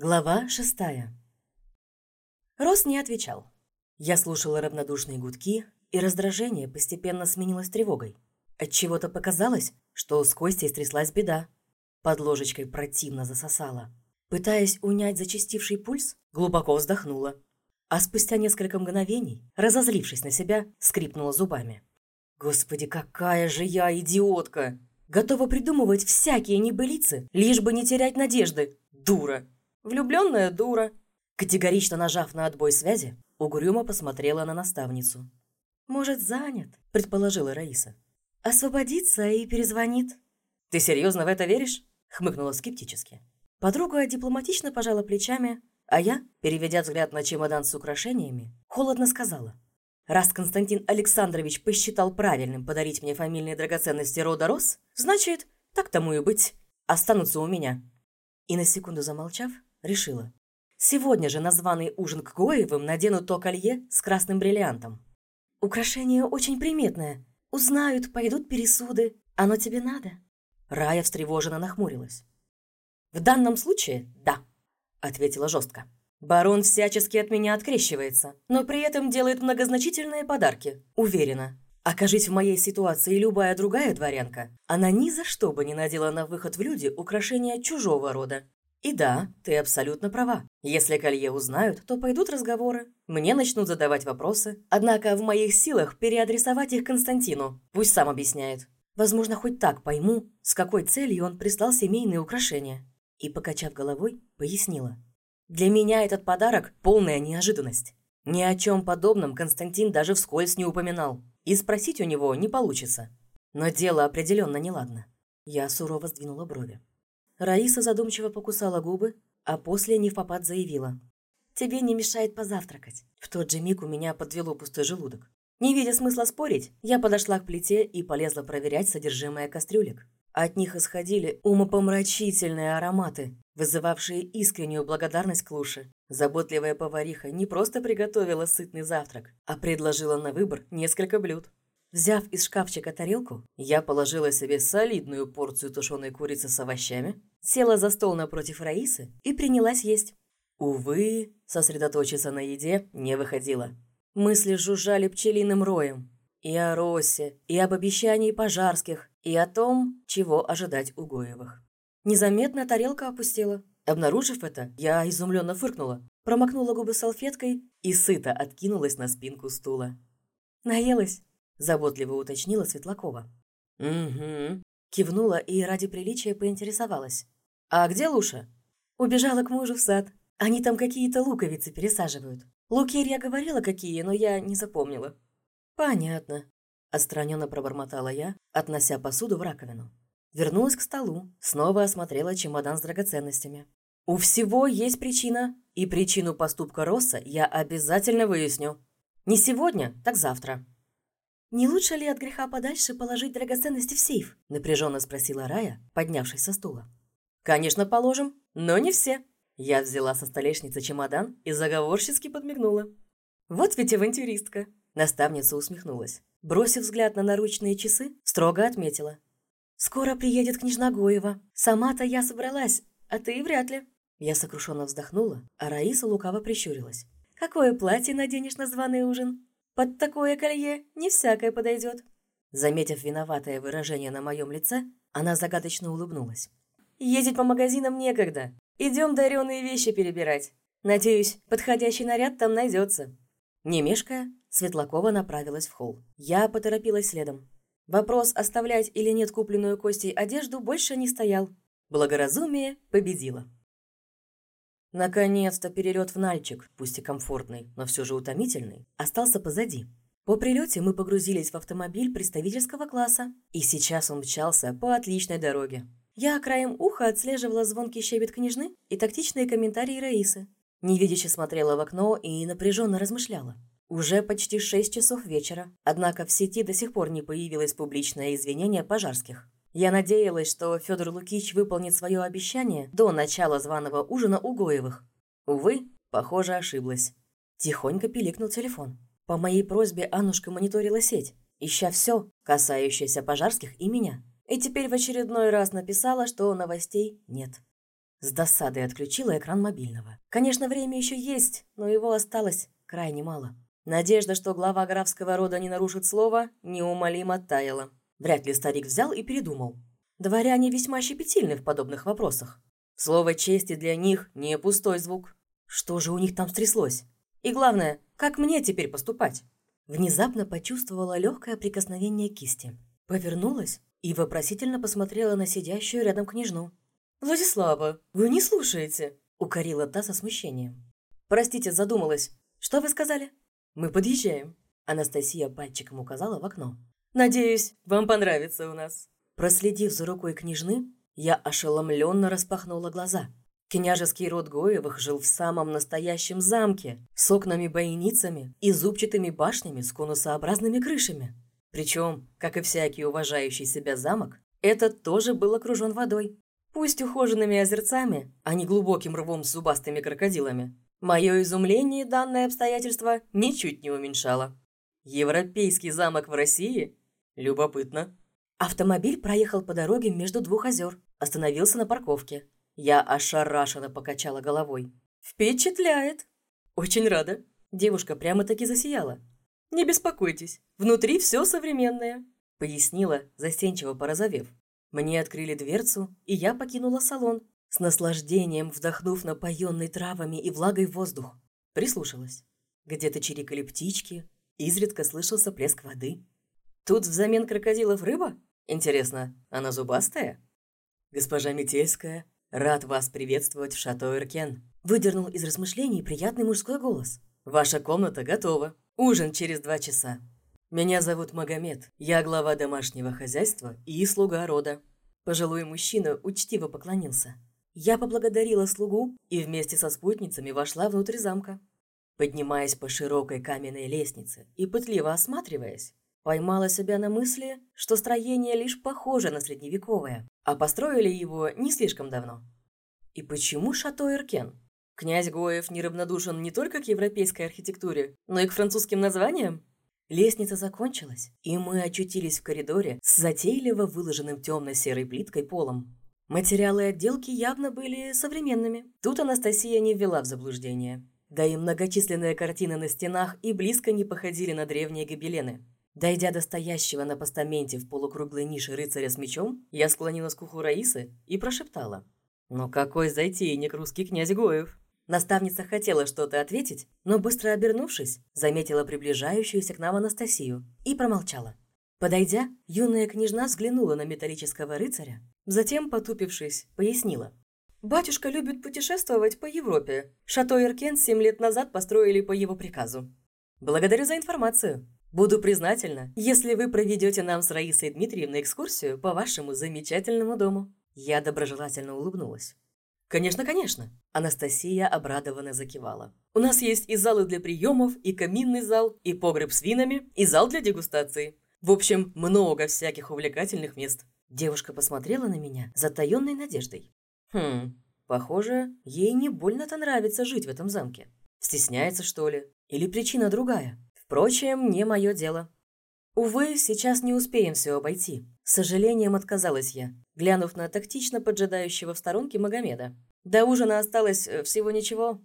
Глава шестая. Рос не отвечал. Я слушала равнодушные гудки, и раздражение постепенно сменилось тревогой. Отчего-то показалось, что с Костей стряслась беда. Под ложечкой противно засосала. Пытаясь унять зачастивший пульс, глубоко вздохнула. А спустя несколько мгновений, разозлившись на себя, скрипнула зубами. «Господи, какая же я идиотка! Готова придумывать всякие небылицы, лишь бы не терять надежды. Дура!» Влюбленная дура. Категорично нажав на отбой связи, угрюмо посмотрела на наставницу. «Может, занят?» – предположила Раиса. «Освободится и перезвонит». «Ты серьезно в это веришь?» – хмыкнула скептически. Подруга дипломатично пожала плечами, а я, переведя взгляд на чемодан с украшениями, холодно сказала. «Раз Константин Александрович посчитал правильным подарить мне фамильные драгоценности рода Рос, значит, так тому и быть, останутся у меня». И на секунду замолчав, решила. Сегодня же на званый ужин к Гоевым надену то колье с красным бриллиантом. Украшение очень приметное. Узнают, пойдут пересуды. Оно тебе надо?» Рая встревоженно нахмурилась. «В данном случае – да», – ответила жестко. «Барон всячески от меня открещивается, но при этом делает многозначительные подарки. Уверена. Окажись в моей ситуации любая другая дворянка, она ни за что бы не надела на выход в люди украшения чужого рода. И да, ты абсолютно права. Если колье узнают, то пойдут разговоры. Мне начнут задавать вопросы. Однако в моих силах переадресовать их Константину. Пусть сам объясняет. Возможно, хоть так пойму, с какой целью он прислал семейные украшения. И, покачав головой, пояснила. Для меня этот подарок – полная неожиданность. Ни о чем подобном Константин даже вскользь не упоминал. И спросить у него не получится. Но дело определенно неладно. Я сурово сдвинула брови. Раиса задумчиво покусала губы, а после не в попад заявила. «Тебе не мешает позавтракать». В тот же миг у меня подвело пустой желудок. Не видя смысла спорить, я подошла к плите и полезла проверять содержимое кастрюлек. От них исходили умопомрачительные ароматы, вызывавшие искреннюю благодарность Клуше. Заботливая повариха не просто приготовила сытный завтрак, а предложила на выбор несколько блюд. Взяв из шкафчика тарелку, я положила себе солидную порцию тушеной курицы с овощами, села за стол напротив Раисы и принялась есть. Увы, сосредоточиться на еде не выходило. Мысли жужжали пчелиным роем. И о Росе, и об обещании пожарских, и о том, чего ожидать у Гоевых. Незаметно тарелка опустела. Обнаружив это, я изумленно фыркнула, промокнула губы салфеткой и сыто откинулась на спинку стула. «Наелась?» Заботливо уточнила Светлакова. «Угу», кивнула и ради приличия поинтересовалась. «А где Луша?» «Убежала к мужу в сад. Они там какие-то луковицы пересаживают. Лукерья говорила, какие, но я не запомнила». «Понятно», – отстраненно пробормотала я, относя посуду в раковину. Вернулась к столу, снова осмотрела чемодан с драгоценностями. «У всего есть причина, и причину поступка Росса я обязательно выясню. Не сегодня, так завтра». «Не лучше ли от греха подальше положить драгоценности в сейф?» – напряженно спросила Рая, поднявшись со стула. «Конечно, положим, но не все». Я взяла со столешницы чемодан и заговорчески подмигнула. «Вот ведь авантюристка!» Наставница усмехнулась. Бросив взгляд на наручные часы, строго отметила. «Скоро приедет княжна Гоева. Сама-то я собралась, а ты вряд ли». Я сокрушенно вздохнула, а Раиса лукаво прищурилась. «Какое платье наденешь на званый ужин?» Под такое колье не всякое подойдет». Заметив виноватое выражение на моем лице, она загадочно улыбнулась. «Ездить по магазинам некогда. Идем дареные вещи перебирать. Надеюсь, подходящий наряд там найдется». Не мешкая, Светлакова направилась в холл. Я поторопилась следом. Вопрос, оставлять или нет купленную Костей одежду, больше не стоял. Благоразумие победило. Наконец-то перелет в Нальчик, пусть и комфортный, но все же утомительный, остался позади. По прилете мы погрузились в автомобиль представительского класса, и сейчас он мчался по отличной дороге. Я краем уха отслеживала звонкий щебет княжны и тактичные комментарии Раисы. Невидяще смотрела в окно и напряженно размышляла. Уже почти шесть часов вечера, однако в сети до сих пор не появилось публичное извинение пожарских. Я надеялась, что Федор Лукич выполнит свое обещание до начала званого ужина у Гоевых. Увы, похоже, ошиблась. Тихонько пиликнул телефон. По моей просьбе Аннушка мониторила сеть, ища все, касающееся пожарских и меня. И теперь в очередной раз написала, что новостей нет. С досадой отключила экран мобильного. Конечно, время еще есть, но его осталось крайне мало. Надежда, что глава графского рода не нарушит слова, неумолимо таяла. Вряд ли старик взял и передумал. Дворяне весьма щепетильны в подобных вопросах. Слово чести для них не пустой звук. Что же у них там стряслось? И главное, как мне теперь поступать? Внезапно почувствовала легкое прикосновение кисти. Повернулась и вопросительно посмотрела на сидящую рядом княжну. «Владислава, вы не слушаете?» – укорила та со смущением. «Простите, задумалась. Что вы сказали?» «Мы подъезжаем». Анастасия пальчиком указала в окно. «Надеюсь, вам понравится у нас». Проследив за рукой княжны, я ошеломленно распахнула глаза. Княжеский род Гоевых жил в самом настоящем замке, с окнами-бойницами и зубчатыми башнями с конусообразными крышами. Причем, как и всякий уважающий себя замок, этот тоже был окружен водой. Пусть ухоженными озерцами, а не глубоким рвом с зубастыми крокодилами. Мое изумление данное обстоятельство ничуть не уменьшало. Европейский замок в России? Любопытно. Автомобиль проехал по дороге между двух озер, остановился на парковке. Я ошарашенно покачала головой. «Впечатляет!» «Очень рада!» Девушка прямо-таки засияла. «Не беспокойтесь, внутри все современное», — пояснила, застенчиво порозовев. Мне открыли дверцу, и я покинула салон, с наслаждением вдохнув напоенный травами и влагой воздух. Прислушалась. Где-то чирикали птички, изредка слышался плеск воды. Тут взамен крокодилов рыба? Интересно, она зубастая? Госпожа Метельская, рад вас приветствовать в шато Эркен. Выдернул из размышлений приятный мужской голос. Ваша комната готова. Ужин через два часа. Меня зовут Магомед. Я глава домашнего хозяйства и слуга рода. Пожилой мужчина учтиво поклонился. Я поблагодарила слугу и вместе со спутницами вошла внутрь замка. Поднимаясь по широкой каменной лестнице и пытливо осматриваясь, поймала себя на мысли, что строение лишь похоже на средневековое, а построили его не слишком давно. И почему шато Эркен? Князь Гоев неравнодушен не только к европейской архитектуре, но и к французским названиям? Лестница закончилась, и мы очутились в коридоре с затейливо выложенным темно-серой плиткой полом. Материалы отделки явно были современными. Тут Анастасия не ввела в заблуждение. Да и многочисленные картины на стенах и близко не походили на древние гобелены. Дойдя до стоящего на постаменте в полукруглой нише рыцаря с мечом, я склонилась к уху Раисы и прошептала. «Ну какой затейник русский князь Гоев!» Наставница хотела что-то ответить, но быстро обернувшись, заметила приближающуюся к нам Анастасию и промолчала. Подойдя, юная княжна взглянула на металлического рыцаря, Затем, потупившись, пояснила. «Батюшка любит путешествовать по Европе. Шато Иркен семь лет назад построили по его приказу. Благодарю за информацию. Буду признательна, если вы проведете нам с Раисой Дмитриевной экскурсию по вашему замечательному дому». Я доброжелательно улыбнулась. «Конечно, конечно!» Анастасия обрадованно закивала. «У нас есть и залы для приемов, и каминный зал, и погреб с винами, и зал для дегустации. В общем, много всяких увлекательных мест. Девушка посмотрела на меня с затаённой надеждой. Хм, похоже, ей не больно-то нравится жить в этом замке. Стесняется, что ли? Или причина другая? Впрочем, не мое дело. Увы, сейчас не успеем все обойти. С сожалением отказалась я, глянув на тактично поджидающего в сторонке Магомеда. До ужина осталось э, всего ничего.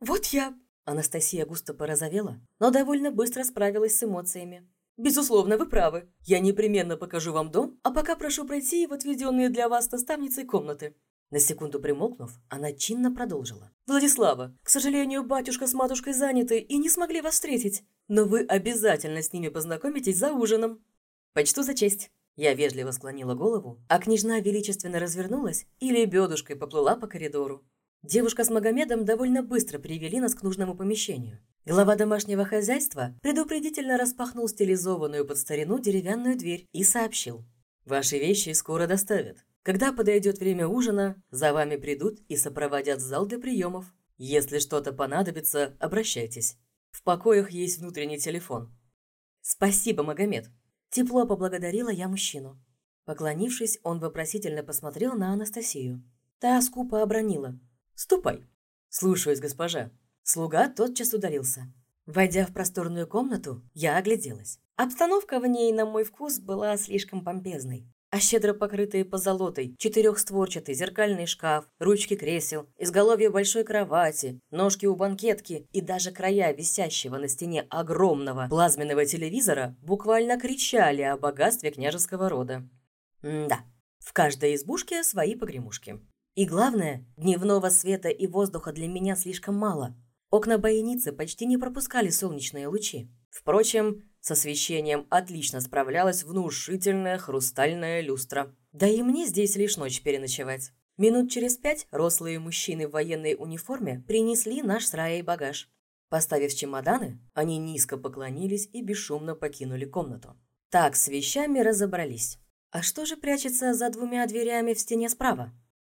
«Вот я!» Анастасия густо порозовела, но довольно быстро справилась с эмоциями. «Безусловно, вы правы. Я непременно покажу вам дом, а пока прошу пройти в отведенные для вас наставницей комнаты». На секунду примолкнув, она чинно продолжила. «Владислава, к сожалению, батюшка с матушкой заняты и не смогли вас встретить, но вы обязательно с ними познакомитесь за ужином». «Почту за честь». Я вежливо склонила голову, а княжна величественно развернулась и лебедушкой поплыла по коридору. Девушка с Магомедом довольно быстро привели нас к нужному помещению. Глава домашнего хозяйства предупредительно распахнул стилизованную под старину деревянную дверь и сообщил. «Ваши вещи скоро доставят. Когда подойдет время ужина, за вами придут и сопроводят в зал для приемов. Если что-то понадобится, обращайтесь. В покоях есть внутренний телефон». «Спасибо, Магомед!» Тепло поблагодарила я мужчину. Поклонившись, он вопросительно посмотрел на Анастасию. Та скупо обронила. «Ступай». «Слушаюсь, госпожа». Слуга тотчас удалился. Войдя в просторную комнату, я огляделась. Обстановка в ней, на мой вкус, была слишком помпезной. А щедро покрытые позолотой, четырехстворчатый зеркальный шкаф, ручки кресел, изголовье большой кровати, ножки у банкетки и даже края висящего на стене огромного плазменного телевизора буквально кричали о богатстве княжеского рода. М да, в каждой избушке свои погремушки. И главное, дневного света и воздуха для меня слишком мало. Окна бойницы почти не пропускали солнечные лучи. Впрочем, с освещением отлично справлялась внушительная хрустальная люстра. Да и мне здесь лишь ночь переночевать. Минут через пять рослые мужчины в военной униформе принесли наш с Раей багаж. Поставив чемоданы, они низко поклонились и бесшумно покинули комнату. Так, с вещами разобрались. А что же прячется за двумя дверями в стене справа?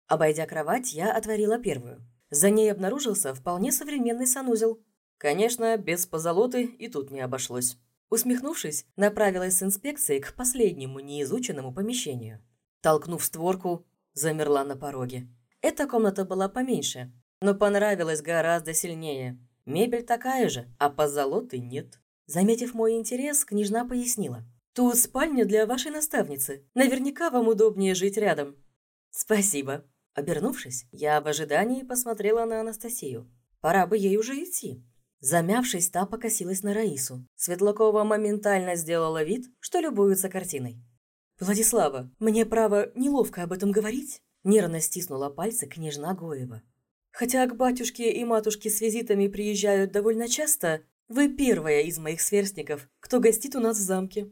Обойдя кровать, я отворила первую. За ней обнаружился вполне современный санузел. Конечно, без позолоты и тут не обошлось. Усмехнувшись, направилась с инспекцией к последнему неизученному помещению. Толкнув створку, замерла на пороге. Эта комната была поменьше, но понравилась гораздо сильнее. Мебель такая же, а позолоты нет. Заметив мой интерес, княжна пояснила. «Тут спальня для вашей наставницы. Наверняка вам удобнее жить рядом». «Спасибо». Обернувшись, я в ожидании посмотрела на Анастасию. Пора бы ей уже идти. Замявшись, та покосилась на Раису. Светлакова моментально сделала вид, что любуется картиной. «Владислава, мне, право, неловко об этом говорить?» Нервно стиснула пальцы княжна Гоева. «Хотя к батюшке и матушке с визитами приезжают довольно часто, вы первая из моих сверстников, кто гостит у нас в замке».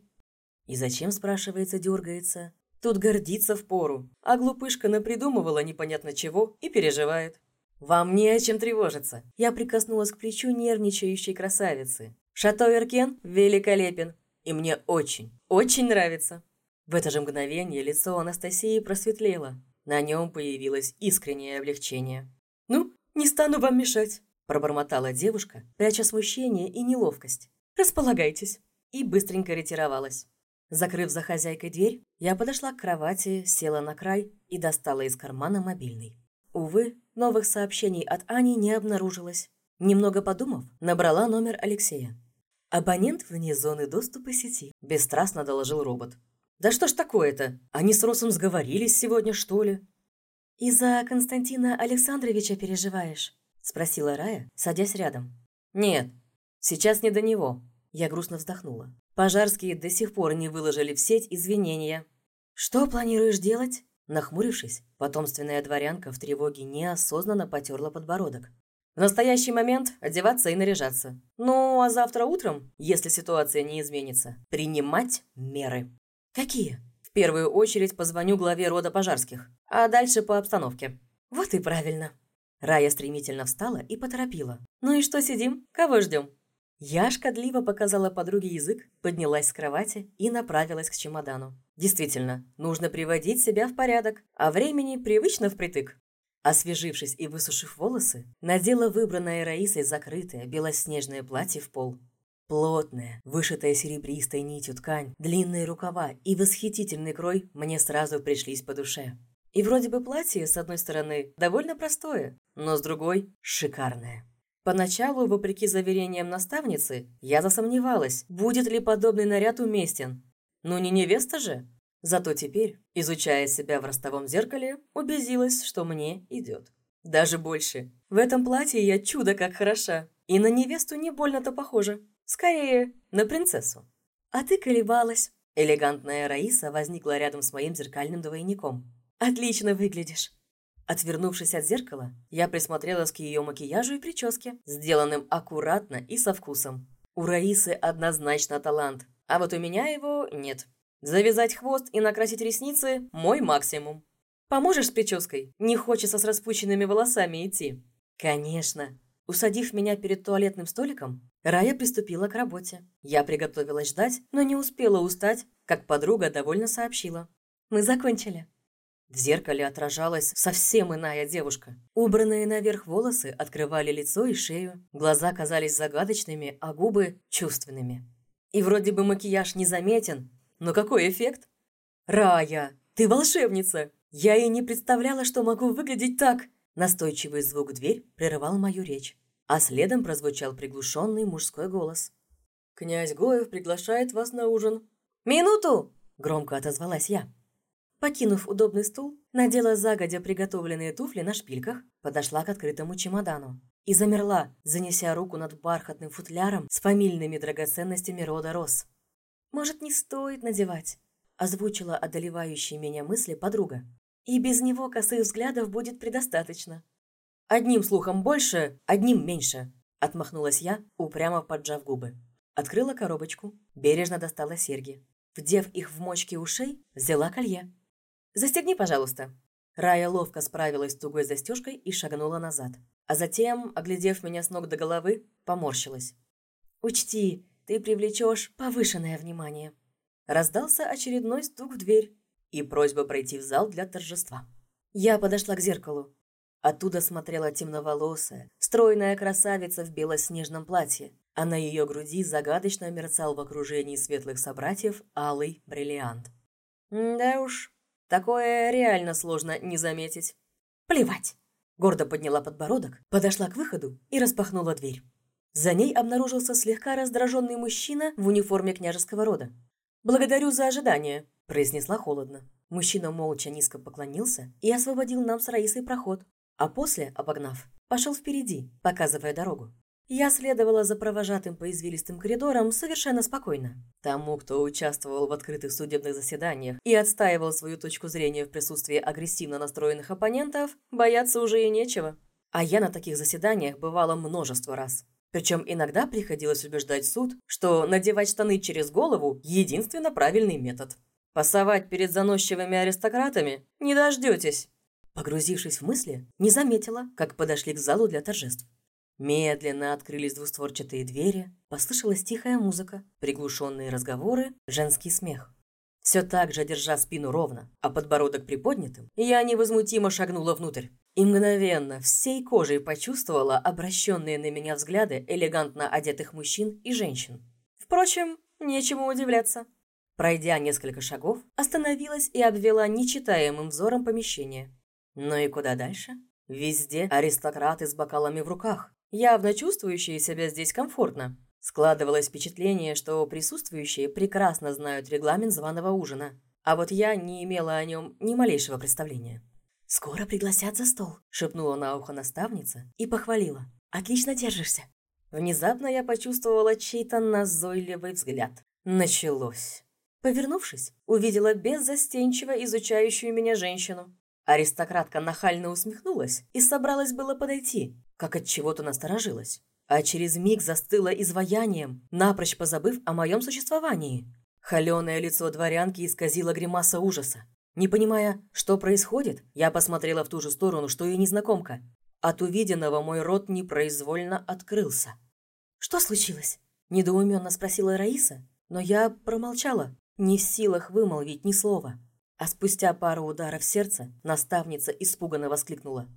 И зачем, спрашивается, дергается? Тут гордиться впору, а глупышка напридумывала непонятно чего и переживает. «Вам не о чем тревожиться». Я прикоснулась к плечу нервничающей красавицы. «Шато Веркен великолепен, и мне очень, очень нравится». В это же мгновение лицо Анастасии просветлело. На нем появилось искреннее облегчение. «Ну, не стану вам мешать», – пробормотала девушка, пряча смущение и неловкость. «Располагайтесь». И быстренько ретировалась. Закрыв за хозяйкой дверь, я подошла к кровати, села на край и достала из кармана мобильный. Увы, новых сообщений от Ани не обнаружилось. Немного подумав, набрала номер Алексея. «Абонент вне зоны доступа сети», – бесстрастно доложил робот. «Да что ж такое-то? Они с Росом сговорились сегодня, что ли?» «Из-за Константина Александровича переживаешь?» – спросила Рая, садясь рядом. «Нет, сейчас не до него», – я грустно вздохнула. Пожарские до сих пор не выложили в сеть извинения. «Что планируешь делать?» Нахмурившись, потомственная дворянка в тревоге неосознанно потерла подбородок. В настоящий момент одеваться и наряжаться. Ну, а завтра утром, если ситуация не изменится, принимать меры. Какие? В первую очередь позвоню главе рода пожарских, а дальше по обстановке. Вот и правильно. Рая стремительно встала и поторопила. Ну и что сидим? Кого ждем? Я шкодливо показала подруге язык, поднялась с кровати и направилась к чемодану. Действительно, нужно приводить себя в порядок, а времени привычно впритык. Освежившись и высушив волосы, надела выбранное Раисой закрытое белоснежное платье в пол. Плотная, вышитая серебристой нитью ткань, длинные рукава и восхитительный крой мне сразу пришлись по душе. И вроде бы платье, с одной стороны, довольно простое, но с другой – шикарное. Поначалу, вопреки заверениям наставницы, я засомневалась, будет ли подобный наряд уместен. Но не невеста же. Зато теперь, изучая себя в ростовом зеркале, убедилась, что мне идет. Даже больше. В этом платье я чудо как хороша. И на невесту не больно-то похожа. Скорее, на принцессу. А ты колебалась. Элегантная Раиса возникла рядом с моим зеркальным двойником. «Отлично выглядишь. Отвернувшись от зеркала, я присмотрелась к ее макияжу и прическе, сделанным аккуратно и со вкусом. У Раисы однозначно талант, а вот у меня его нет. Завязать хвост и накрасить ресницы – мой максимум. Поможешь с прической? Не хочется с распущенными волосами идти. Конечно. Усадив меня перед туалетным столиком, Рая приступила к работе. Я приготовилась ждать, но не успела устать, как подруга довольно сообщила. «Мы закончили». В зеркале отражалась совсем иная девушка. Убранные наверх волосы открывали лицо и шею, глаза казались загадочными, а губы – чувственными. И вроде бы макияж незаметен, но какой эффект? «Рая, ты волшебница! Я и не представляла, что могу выглядеть так!» Настойчивый звук дверь прерывал мою речь, а следом прозвучал приглушенный мужской голос. «Князь Гоев приглашает вас на ужин». «Минуту!» – громко отозвалась я. Покинув удобный стул, надела загодя приготовленные туфли на шпильках, подошла к открытому чемодану и замерла, занеся руку над бархатным футляром с фамильными драгоценностями рода Рос. «Может, не стоит надевать?» – озвучила одолевающие меня мысли подруга. «И без него косых взглядов будет предостаточно». «Одним слухом больше, одним меньше», – отмахнулась я, упрямо поджав губы. Открыла коробочку, бережно достала серьги. Вдев их в мочки ушей, взяла колье. «Застегни, пожалуйста». Рая ловко справилась с тугой застежкой и шагнула назад. А затем, оглядев меня с ног до головы, поморщилась. «Учти, ты привлечешь повышенное внимание». Раздался очередной стук в дверь и просьба пройти в зал для торжества. Я подошла к зеркалу. Оттуда смотрела темноволосая, стройная красавица в белоснежном платье, а на ее груди загадочно мерцал в окружении светлых собратьев алый бриллиант. Да уж, Такое реально сложно не заметить. Плевать. Гордо подняла подбородок, подошла к выходу и распахнула дверь. За ней обнаружился слегка раздраженный мужчина в униформе княжеского рода. «Благодарю за ожидание», – произнесла холодно. Мужчина молча низко поклонился и освободил нам с Раисой проход, а после, обогнав, пошел впереди, показывая дорогу. Я следовала за провожатым по извилистым коридорам совершенно спокойно. Тому, кто участвовал в открытых судебных заседаниях и отстаивал свою точку зрения в присутствии агрессивно настроенных оппонентов, бояться уже и нечего. А я на таких заседаниях бывала множество раз. Причем иногда приходилось убеждать суд, что надевать штаны через голову – единственно правильный метод. Пасовать перед заносчивыми аристократами не дождетесь. Погрузившись в мысли, не заметила, как подошли к залу для торжеств. Медленно открылись двустворчатые двери, послышалась тихая музыка, приглушенные разговоры, женский смех. Все так же, держа спину ровно, а подбородок приподнятым, я невозмутимо шагнула внутрь. И мгновенно всей кожей почувствовала обращенные на меня взгляды элегантно одетых мужчин и женщин. Впрочем, нечему удивляться. Пройдя несколько шагов, остановилась и обвела нечитаемым взором помещение. Ну и куда дальше? Везде аристократы с бокалами в руках, явно чувствующие себя здесь комфортно. Складывалось впечатление, что присутствующие прекрасно знают регламент званого ужина, а вот я не имела о нем ни малейшего представления. «Скоро пригласят за стол», – шепнула на ухо наставница и похвалила. «Отлично держишься». Внезапно я почувствовала чей-то назойливый взгляд. Началось. Повернувшись, увидела беззастенчиво изучающую меня женщину. Аристократка нахально усмехнулась и собралась было подойти, как от чего-то насторожилась. А через миг застыла изваянием, напрочь позабыв о моем существовании. Холеное лицо дворянки исказило гримаса ужаса. Не понимая, что происходит, я посмотрела в ту же сторону, что и незнакомка. От увиденного мой рот непроизвольно открылся. «Что случилось?» – недоуменно спросила Раиса, но я промолчала, не в силах вымолвить ни слова. А спустя пару ударов сердца наставница испуганно воскликнула.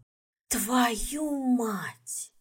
«Твою мать!»